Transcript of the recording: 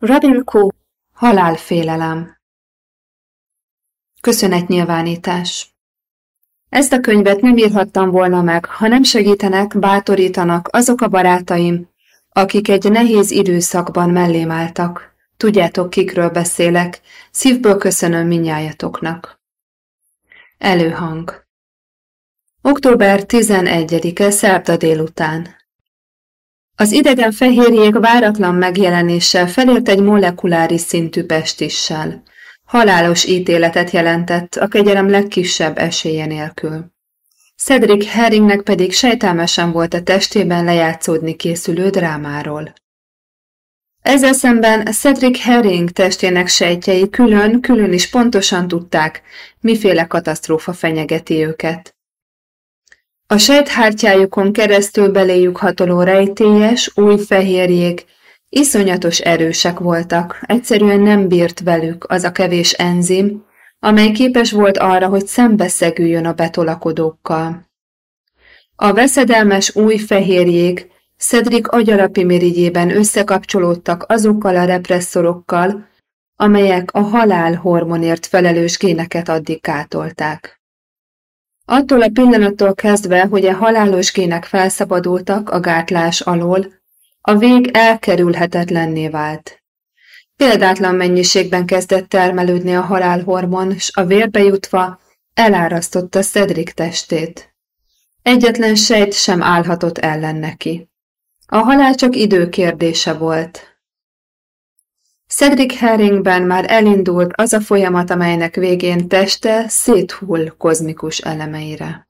Robin Cook, halálfélelem. Köszönetnyilvánítás. Ezt a könyvet nem írhattam volna meg, ha nem segítenek, bátorítanak azok a barátaim, akik egy nehéz időszakban mellém álltak. Tudjátok, kikről beszélek, szívből köszönöm minnyájatoknak. Előhang Október 11-e szerda délután. Az idegen fehérjék váratlan megjelenéssel felért egy molekuláris szintű pestissel. Halálos ítéletet jelentett a kegyelem legkisebb esélye nélkül. Cedric Herringnek pedig sejtelmesen volt a testében lejátszódni készülő drámáról. Ezzel szemben Cedric Herring testének sejtjei külön-külön is pontosan tudták, miféle katasztrófa fenyegeti őket. A sejthártyájukon keresztül beléjük hatoló rejtélyes, új fehérjék iszonyatos erősek voltak, egyszerűen nem bírt velük az a kevés enzim, amely képes volt arra, hogy szembeszegüljön a betolakodókkal. A veszedelmes új fehérjék Cedric agyalapi mirigyében összekapcsolódtak azokkal a represszorokkal, amelyek a halál hormonért felelős géneket addig kátolták. Attól a pillanattól kezdve, hogy a halálos gének felszabadultak a gátlás alól, a vég elkerülhetetlenné vált. Példátlan mennyiségben kezdett termelődni a halálhormon, s a vérbe jutva elárasztotta Cedric testét. Egyetlen sejt sem állhatott ellen neki. A halál csak idő kérdése volt. Cedric Herringben már elindult az a folyamat, amelynek végén teste széthull kozmikus elemeire.